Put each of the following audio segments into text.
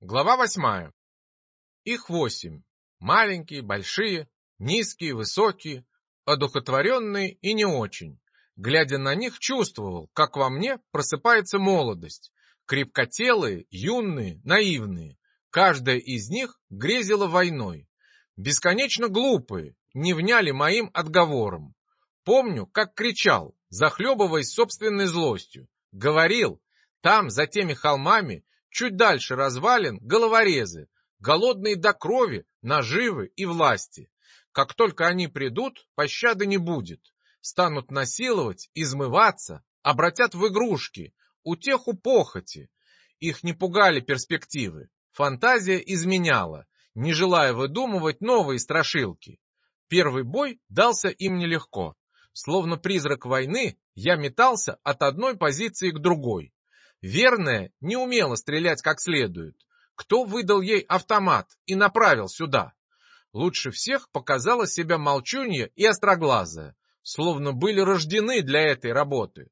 Глава восьмая. Их восемь. Маленькие, большие, низкие, высокие, одухотворенные и не очень. Глядя на них, чувствовал, как во мне просыпается молодость. Крепкотелые, юные, наивные. Каждая из них грезила войной. Бесконечно глупые, не вняли моим отговорам. Помню, как кричал, захлебываясь собственной злостью. Говорил, там, за теми холмами, чуть дальше развалин, головорезы, голодные до крови, наживы и власти. Как только они придут, пощады не будет. Станут насиловать, измываться, обратят в игрушки, утеху похоти. Их не пугали перспективы. Фантазия изменяла, не желая выдумывать новые страшилки. Первый бой дался им нелегко. Словно призрак войны, я метался от одной позиции к другой. Верная не умела стрелять как следует. Кто выдал ей автомат и направил сюда? Лучше всех показала себя молчунья и остроглазая, словно были рождены для этой работы.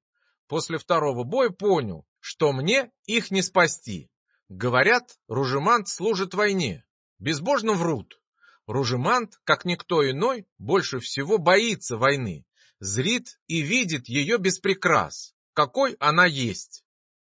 После второго боя понял, что мне их не спасти. Говорят, Ружемант служит войне. Безбожно врут. Ружемант, как никто иной, больше всего боится войны, зрит и видит ее без какой она есть.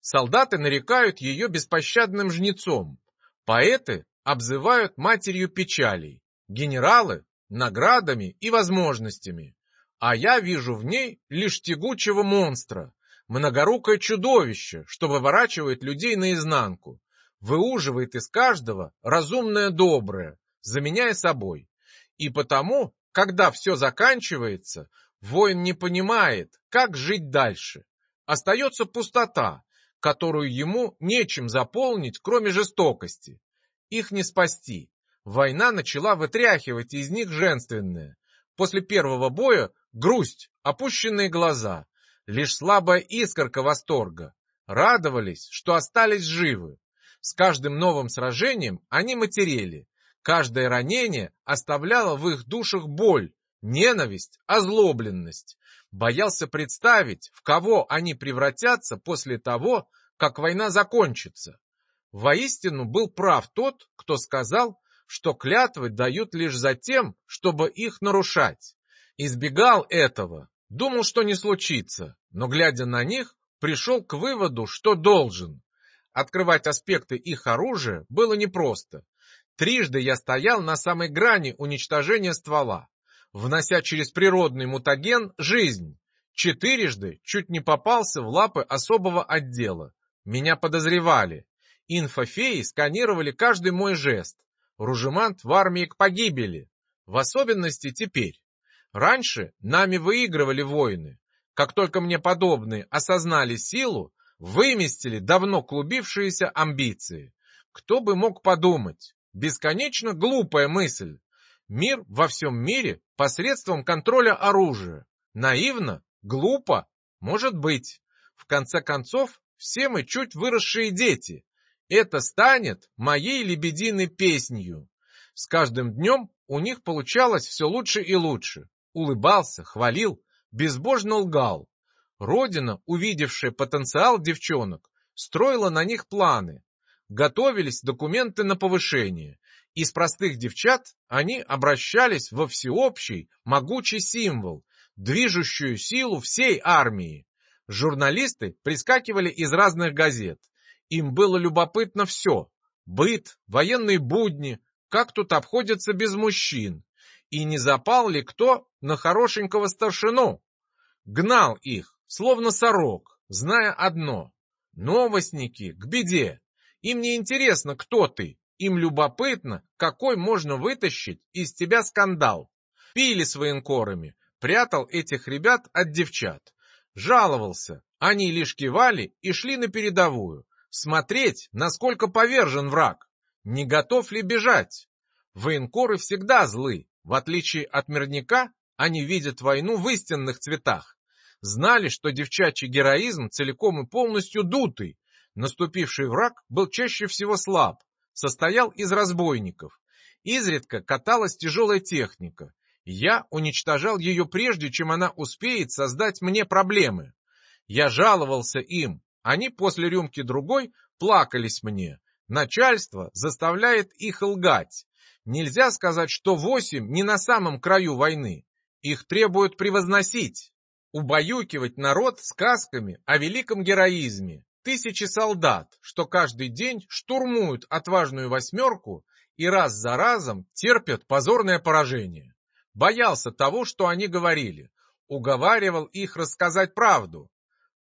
Солдаты нарекают ее беспощадным жнецом, поэты обзывают матерью печалей, генералы – наградами и возможностями, а я вижу в ней лишь тягучего монстра, многорукое чудовище, что выворачивает людей наизнанку, выуживает из каждого разумное доброе, заменяя собой. И потому, когда все заканчивается, воин не понимает, как жить дальше. Остается пустота, которую ему нечем заполнить, кроме жестокости. Их не спасти. Война начала вытряхивать из них женственное. После первого боя грусть, опущенные глаза, лишь слабая искорка восторга. Радовались, что остались живы. С каждым новым сражением они матерели. Каждое ранение оставляло в их душах боль, ненависть, озлобленность. Боялся представить, в кого они превратятся после того, как война закончится. Воистину был прав тот, кто сказал, что клятвы дают лишь за тем, чтобы их нарушать. Избегал этого, думал, что не случится, но, глядя на них, пришел к выводу, что должен. Открывать аспекты их оружия было непросто. Трижды я стоял на самой грани уничтожения ствола внося через природный мутаген жизнь. Четырежды чуть не попался в лапы особого отдела. Меня подозревали. Инфофеи сканировали каждый мой жест. Ружемант в армии к погибели. В особенности теперь. Раньше нами выигрывали войны. Как только мне подобные осознали силу, выместили давно клубившиеся амбиции. Кто бы мог подумать? Бесконечно глупая мысль. Мир во всем мире посредством контроля оружия. Наивно? Глупо? Может быть. В конце концов, все мы чуть выросшие дети. Это станет моей лебединой песнью. С каждым днем у них получалось все лучше и лучше. Улыбался, хвалил, безбожно лгал. Родина, увидевшая потенциал девчонок, строила на них планы. Готовились документы на повышение. Из простых девчат они обращались во всеобщий, могучий символ, движущую силу всей армии. Журналисты прискакивали из разных газет. Им было любопытно все. Быт, военные будни, как тут обходятся без мужчин. И не запал ли кто на хорошенького старшину? Гнал их, словно сорок, зная одно. Новостники к беде. Им не интересно, кто ты, им любопытно, какой можно вытащить из тебя скандал. Пили с военкорами, прятал этих ребят от девчат. Жаловался, они лишь кивали и шли на передовую. Смотреть, насколько повержен враг. Не готов ли бежать? Военкоры всегда злы. В отличие от мирника, они видят войну в истинных цветах. Знали, что девчачий героизм целиком и полностью дутый. Наступивший враг был чаще всего слаб, состоял из разбойников. Изредка каталась тяжелая техника. Я уничтожал ее прежде, чем она успеет создать мне проблемы. Я жаловался им, они после рюмки другой плакались мне, Начальство заставляет их лгать. Нельзя сказать, что восемь не на самом краю войны. Их требуют превозносить. Убаюкивать народ сказками о великом героизме. Тысячи солдат, что каждый день штурмуют отважную восьмерку и раз за разом терпят позорное поражение. Боялся того, что они говорили. Уговаривал их рассказать правду.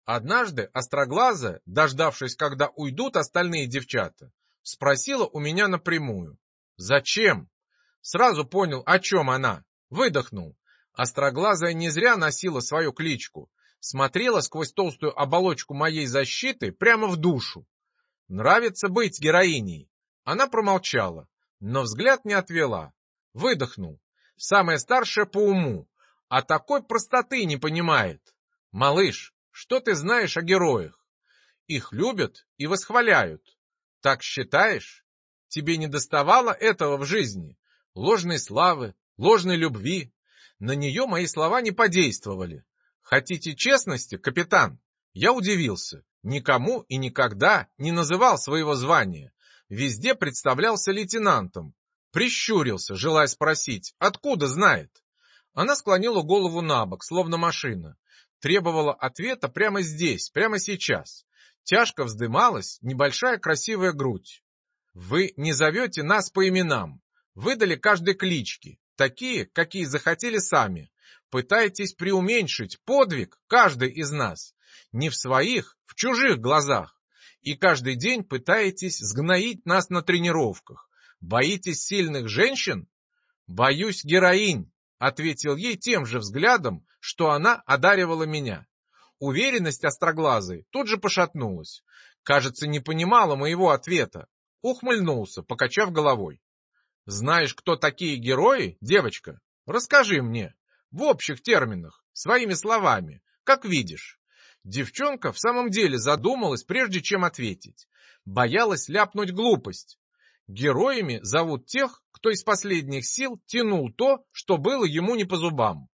Однажды Остроглазая, дождавшись, когда уйдут остальные девчата, спросила у меня напрямую. «Зачем?» Сразу понял, о чем она. Выдохнул. Остроглазая не зря носила свою кличку. Смотрела сквозь толстую оболочку моей защиты прямо в душу. Нравится быть героиней. Она промолчала, но взгляд не отвела. Выдохнул. Самая старшая по уму, а такой простоты не понимает. Малыш, что ты знаешь о героях? Их любят и восхваляют. Так считаешь? Тебе не доставало этого в жизни? Ложной славы, ложной любви. На нее мои слова не подействовали. Хотите честности, капитан? Я удивился. Никому и никогда не называл своего звания. Везде представлялся лейтенантом. Прищурился, желая спросить, откуда знает. Она склонила голову на бок, словно машина. Требовала ответа прямо здесь, прямо сейчас. Тяжко вздымалась небольшая красивая грудь. Вы не зовете нас по именам. Выдали каждой клички, такие, какие захотели сами. Пытаетесь преуменьшить подвиг каждый из нас. Не в своих, в чужих глазах. И каждый день пытаетесь сгноить нас на тренировках. Боитесь сильных женщин? Боюсь героинь, ответил ей тем же взглядом, что она одаривала меня. Уверенность остроглазой тут же пошатнулась. Кажется, не понимала моего ответа. Ухмыльнулся, покачав головой. Знаешь, кто такие герои, девочка? Расскажи мне. В общих терминах, своими словами, как видишь. Девчонка в самом деле задумалась, прежде чем ответить. Боялась ляпнуть глупость. Героями зовут тех, кто из последних сил тянул то, что было ему не по зубам.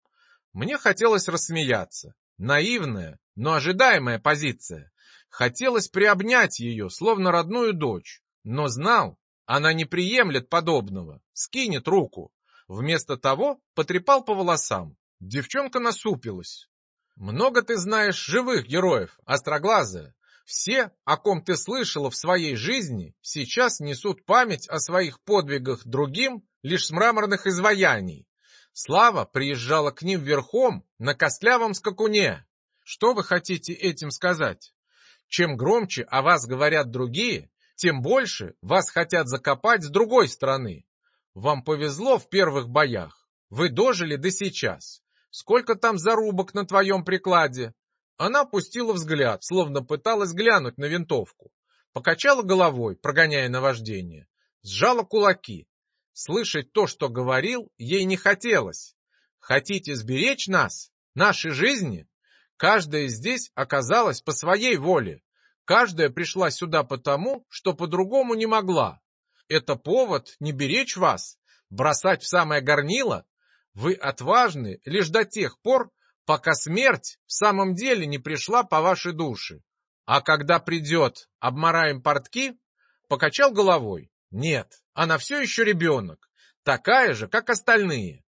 Мне хотелось рассмеяться. Наивная, но ожидаемая позиция. Хотелось приобнять ее, словно родную дочь, но знал, она не приемлет подобного, скинет руку. Вместо того потрепал по волосам. Девчонка насупилась. «Много ты знаешь живых героев, остроглазая. Все, о ком ты слышала в своей жизни, сейчас несут память о своих подвигах другим лишь с мраморных изваяний. Слава приезжала к ним верхом на костлявом скакуне. Что вы хотите этим сказать? Чем громче о вас говорят другие, тем больше вас хотят закопать с другой стороны. Вам повезло в первых боях. Вы дожили до сейчас. Сколько там зарубок на твоем прикладе? Она опустила взгляд, словно пыталась глянуть на винтовку. Покачала головой, прогоняя наваждение. Сжала кулаки. Слышать то, что говорил, ей не хотелось. Хотите сберечь нас, наши жизни? Каждая здесь оказалась по своей воле. Каждая пришла сюда потому, что по-другому не могла. Это повод не беречь вас, бросать в самое горнило? Вы отважны лишь до тех пор, пока смерть в самом деле не пришла по вашей душе. А когда придет, обмараем портки? Покачал головой. Нет, она все еще ребенок, такая же, как остальные.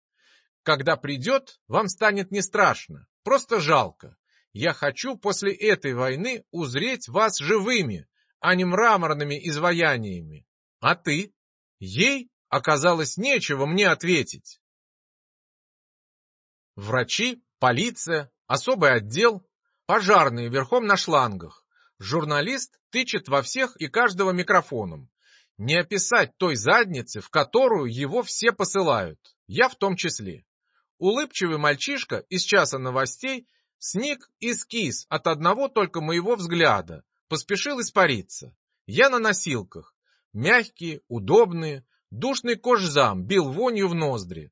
Когда придет, вам станет не страшно, просто жалко. Я хочу после этой войны узреть вас живыми, а не мраморными изваяниями. А ты? Ей оказалось нечего мне ответить. Врачи, полиция, особый отдел, пожарные верхом на шлангах. Журналист тычет во всех и каждого микрофоном. Не описать той задницы, в которую его все посылают, я в том числе. Улыбчивый мальчишка из часа новостей сник и скис от одного только моего взгляда, поспешил испариться. Я на носилках, мягкие, удобные, душный кожзам бил вонью в ноздри.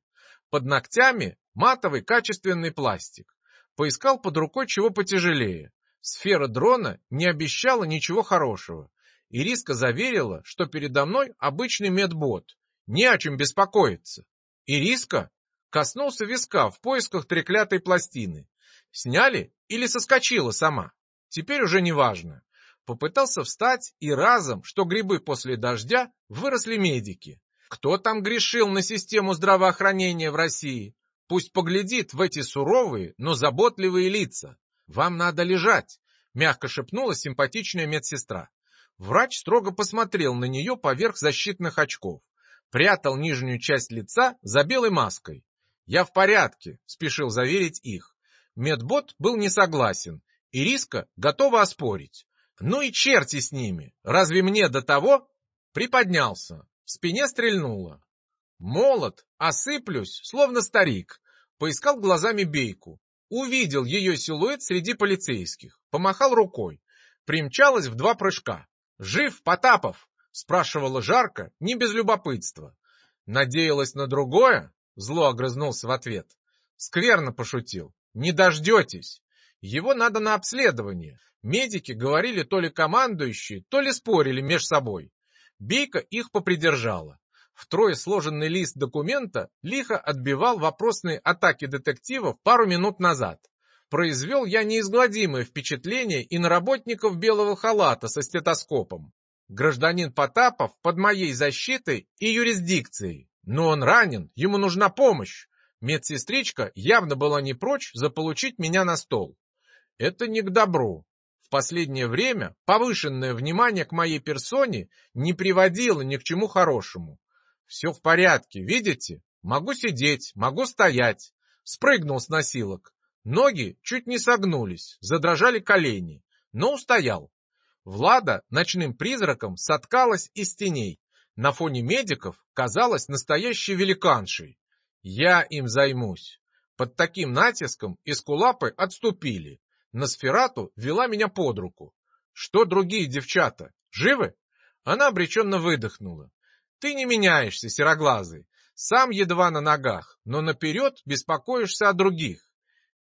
Под ногтями матовый качественный пластик. Поискал под рукой чего потяжелее. Сфера дрона не обещала ничего хорошего. Ириска заверила, что передо мной обычный медбот, не о чем беспокоиться. Ириска коснулся виска в поисках треклятой пластины. Сняли или соскочила сама? Теперь уже не важно. Попытался встать, и разом, что грибы после дождя, выросли медики. Кто там грешил на систему здравоохранения в России? Пусть поглядит в эти суровые, но заботливые лица. Вам надо лежать, мягко шепнула симпатичная медсестра. Врач строго посмотрел на нее поверх защитных очков. Прятал нижнюю часть лица за белой маской. «Я в порядке», — спешил заверить их. Медбот был не согласен, и Риска готова оспорить. Ну и черти с ними, разве мне до того? Приподнялся, в спине стрельнуло. Молот, осыплюсь, словно старик. Поискал глазами бейку. Увидел ее силуэт среди полицейских. Помахал рукой. Примчалась в два прыжка. «Жив, Потапов?» — спрашивала жарко, не без любопытства. «Надеялась на другое?» — зло огрызнулся в ответ. Скверно пошутил. «Не дождетесь. Его надо на обследование. Медики говорили то ли командующие, то ли спорили меж собой. Бейка их попридержала. Втрое сложенный лист документа лихо отбивал вопросные атаки детективов пару минут назад. Произвел я неизгладимое впечатление и на работников белого халата со стетоскопом. Гражданин Потапов под моей защитой и юрисдикцией. Но он ранен, ему нужна помощь. Медсестричка явно была не прочь заполучить меня на стол. Это не к добру. В последнее время повышенное внимание к моей персоне не приводило ни к чему хорошему. Все в порядке, видите? Могу сидеть, могу стоять. Спрыгнул с носилок. Ноги чуть не согнулись, задрожали колени, но устоял. Влада ночным призраком соткалась из теней. На фоне медиков казалась настоящей великаншей. Я им займусь. Под таким натиском эскулапы отступили. Носферату вела меня под руку. Что другие девчата? Живы? Она обреченно выдохнула. Ты не меняешься, сероглазый. Сам едва на ногах, но наперед беспокоишься о других.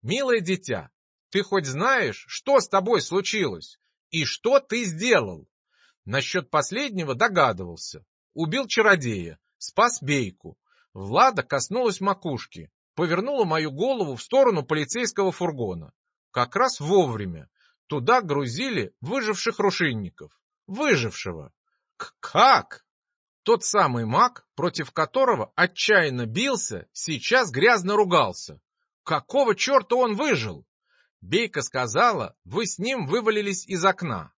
Милое дитя, ты хоть знаешь, что с тобой случилось? И что ты сделал? Насчет последнего догадывался. Убил чародея, спас бейку. Влада коснулась макушки, повернула мою голову в сторону полицейского фургона. Как раз вовремя. Туда грузили выживших рушинников. Выжившего. К как? Тот самый маг, против которого отчаянно бился, сейчас грязно ругался. Какого черта он выжил? Бейка сказала, вы с ним вывалились из окна.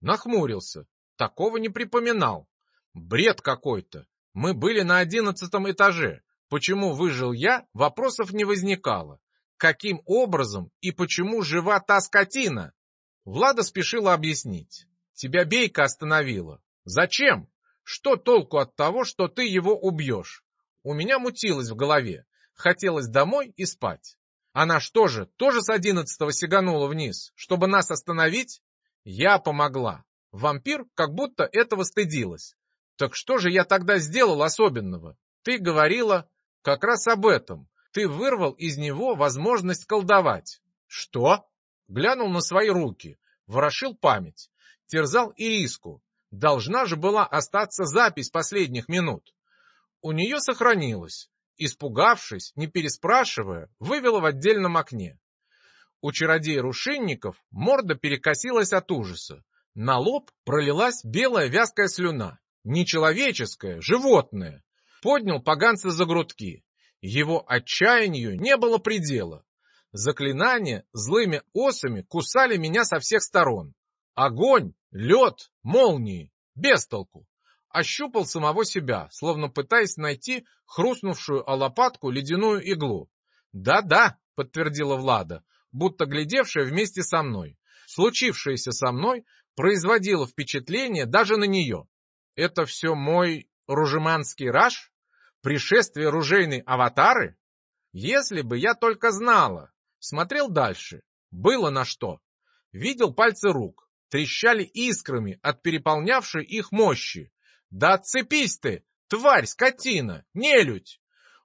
Нахмурился. Такого не припоминал. Бред какой-то. Мы были на одиннадцатом этаже. Почему выжил я, вопросов не возникало. Каким образом и почему жива та скотина? Влада спешила объяснить. Тебя Бейка остановила. Зачем? Что толку от того, что ты его убьешь? У меня мутилось в голове. Хотелось домой и спать. Она что же, тоже с одиннадцатого сиганула вниз, чтобы нас остановить? Я помогла. Вампир как будто этого стыдилась. Так что же я тогда сделал особенного? Ты говорила как раз об этом. Ты вырвал из него возможность колдовать. Что? Глянул на свои руки, ворошил память, терзал Ириску. Должна же была остаться запись последних минут. У нее сохранилась. Испугавшись, не переспрашивая, вывела в отдельном окне. У чародея-рушинников морда перекосилась от ужаса. На лоб пролилась белая вязкая слюна. Нечеловеческая, животное. Поднял поганца за грудки. Его отчаянию не было предела. Заклинания злыми осами кусали меня со всех сторон. Огонь, лед, молнии, без толку. Ощупал самого себя, словно пытаясь найти хрустнувшую о лопатку ледяную иглу. «Да-да», — подтвердила Влада, будто глядевшая вместе со мной. Случившееся со мной производило впечатление даже на нее. «Это все мой ружеманский раж? Пришествие ружейной аватары? Если бы я только знала!» Смотрел дальше. Было на что. Видел пальцы рук, трещали искрами от переполнявшей их мощи. «Да отцепись ты, тварь, скотина, нелюдь!»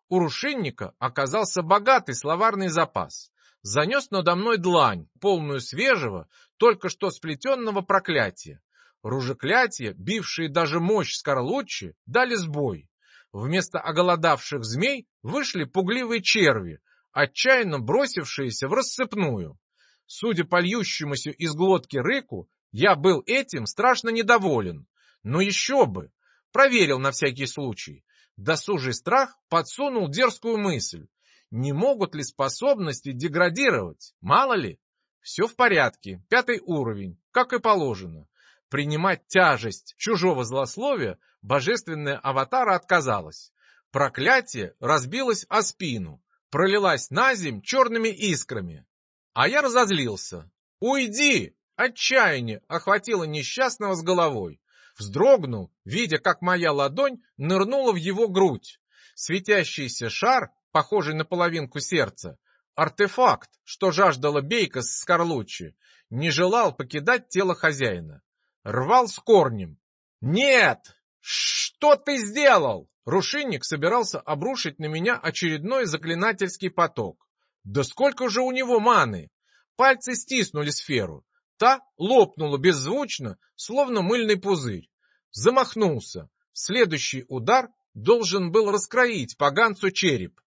У рушинника оказался богатый словарный запас. Занес надо мной длань, полную свежего, только что сплетенного проклятия. Ружеклятия, бившие даже мощь Скорлуччи, дали сбой. Вместо оголодавших змей вышли пугливые черви, отчаянно бросившиеся в рассыпную. Судя по льющемуся из глотки рыку, Я был этим страшно недоволен. Но еще бы! Проверил на всякий случай. Досужий страх подсунул дерзкую мысль. Не могут ли способности деградировать? Мало ли. Все в порядке, пятый уровень, как и положено. Принимать тяжесть чужого злословия божественная аватара отказалась. Проклятие разбилось о спину, пролилась на земь черными искрами. А я разозлился. «Уйди!» Отчаяние охватило несчастного с головой. Вздрогнул, видя, как моя ладонь нырнула в его грудь. Светящийся шар, похожий на половинку сердца, артефакт, что жаждала бейка с Скорлуччи, не желал покидать тело хозяина. Рвал с корнем. «Нет! Что ты сделал?» Рушинник собирался обрушить на меня очередной заклинательский поток. Да сколько же у него маны! Пальцы стиснули сферу. Та лопнула беззвучно, словно мыльный пузырь. Замахнулся. Следующий удар должен был раскроить поганцу череп.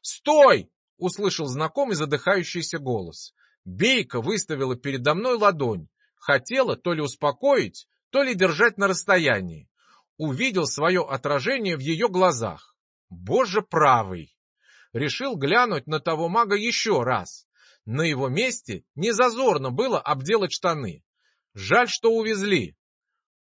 «Стой!» — услышал знакомый задыхающийся голос. Бейка выставила передо мной ладонь. Хотела то ли успокоить, то ли держать на расстоянии увидел свое отражение в ее глазах. Боже правый! Решил глянуть на того мага еще раз. На его месте не зазорно было обделать штаны. Жаль, что увезли.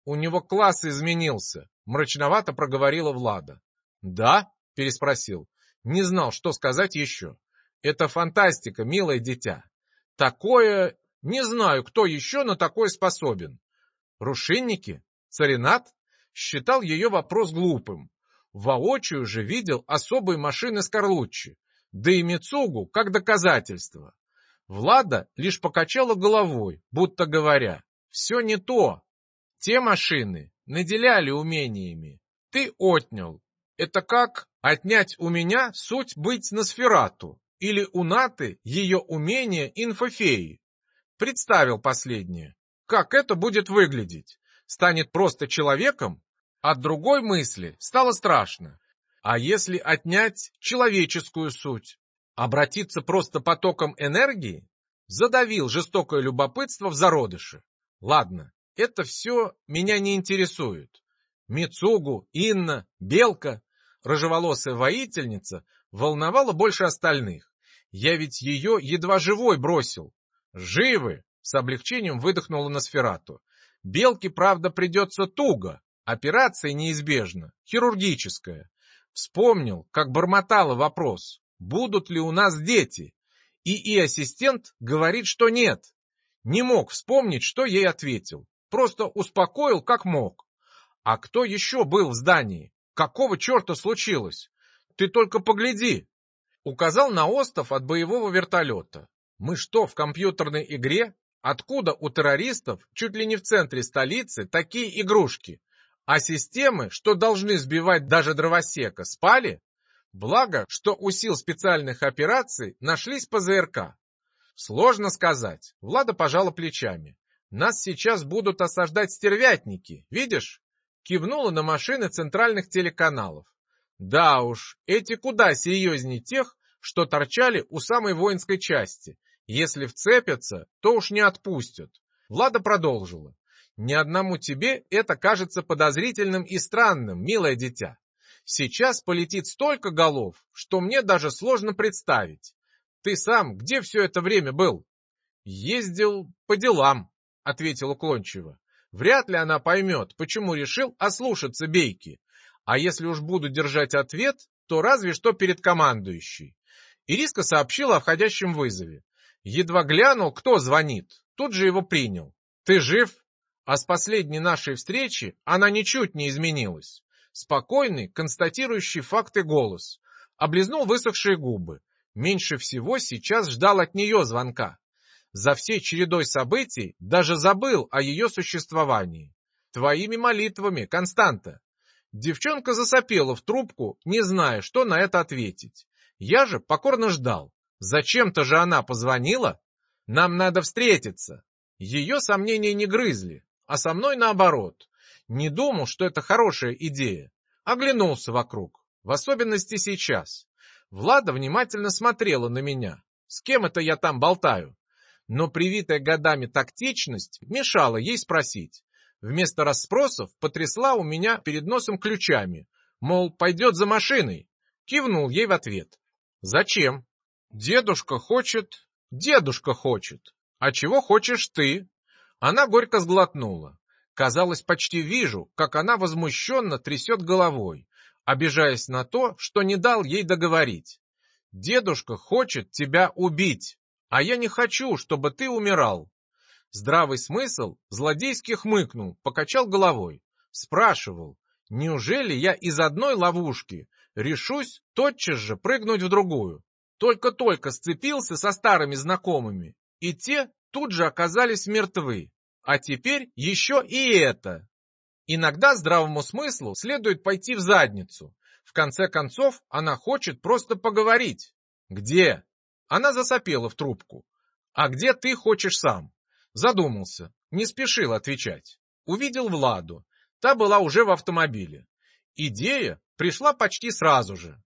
У него класс изменился, мрачновато проговорила Влада. Да? Переспросил. Не знал, что сказать еще. Это фантастика, милое дитя. Такое... Не знаю, кто еще на такое способен. Рушинники? Царинат? считал ее вопрос глупым. Воочию же видел особые машины Скорлуччи, да и Мицугу как доказательство. Влада лишь покачала головой, будто говоря, все не то. Те машины наделяли умениями, ты отнял. Это как отнять у меня суть быть на сферату, или у Наты ее умение инфофеи. Представил последнее. Как это будет выглядеть? Станет просто человеком? От другой мысли стало страшно. А если отнять человеческую суть? Обратиться просто потоком энергии? Задавил жестокое любопытство в зародыше. Ладно, это все меня не интересует. Мицугу, Инна, Белка, рыжеволосая воительница, волновала больше остальных. Я ведь ее едва живой бросил. Живы! С облегчением выдохнула на сферату. Белке, правда, придется туго, Операция неизбежна, хирургическая. Вспомнил, как бормотала вопрос, будут ли у нас дети. И и ассистент говорит, что нет. Не мог вспомнить, что ей ответил. Просто успокоил, как мог. А кто еще был в здании? Какого черта случилось? Ты только погляди. Указал на остов от боевого вертолета. Мы что, в компьютерной игре? Откуда у террористов, чуть ли не в центре столицы, такие игрушки? А системы, что должны сбивать даже дровосека, спали? Благо, что у сил специальных операций нашлись ПЗРК. Сложно сказать. Влада пожала плечами. Нас сейчас будут осаждать стервятники, видишь? Кивнула на машины центральных телеканалов. Да уж, эти куда серьезнее тех, что торчали у самой воинской части. Если вцепятся, то уж не отпустят. Влада продолжила. Ни одному тебе это кажется подозрительным и странным, милое дитя. Сейчас полетит столько голов, что мне даже сложно представить. Ты сам где все это время был? Ездил по делам, ответил уклончиво. Вряд ли она поймет, почему решил ослушаться Бейки. А если уж буду держать ответ, то разве что перед командующей. Ириска сообщила о входящем вызове. Едва глянул, кто звонит, тут же его принял. «Ты жив?» А с последней нашей встречи она ничуть не изменилась. Спокойный, констатирующий факты голос. Облизнул высохшие губы. Меньше всего сейчас ждал от нее звонка. За всей чередой событий даже забыл о ее существовании. Твоими молитвами, Константа. Девчонка засопела в трубку, не зная, что на это ответить. Я же покорно ждал. Зачем-то же она позвонила? Нам надо встретиться. Ее сомнения не грызли а со мной наоборот. Не думал, что это хорошая идея. Оглянулся вокруг, в особенности сейчас. Влада внимательно смотрела на меня. С кем это я там болтаю? Но привитая годами тактичность мешала ей спросить. Вместо расспросов потрясла у меня перед носом ключами. Мол, пойдет за машиной. Кивнул ей в ответ. Зачем? Дедушка хочет... Дедушка хочет. А чего хочешь ты? Она горько сглотнула. Казалось, почти вижу, как она возмущенно трясет головой, обижаясь на то, что не дал ей договорить. «Дедушка хочет тебя убить, а я не хочу, чтобы ты умирал». Здравый смысл злодейски хмыкнул, покачал головой. Спрашивал, неужели я из одной ловушки решусь тотчас же прыгнуть в другую? Только-только сцепился со старыми знакомыми, и те тут же оказались мертвы. А теперь еще и это. Иногда здравому смыслу следует пойти в задницу. В конце концов, она хочет просто поговорить. Где? Она засопела в трубку. А где ты хочешь сам? Задумался, не спешил отвечать. Увидел Владу. Та была уже в автомобиле. Идея пришла почти сразу же.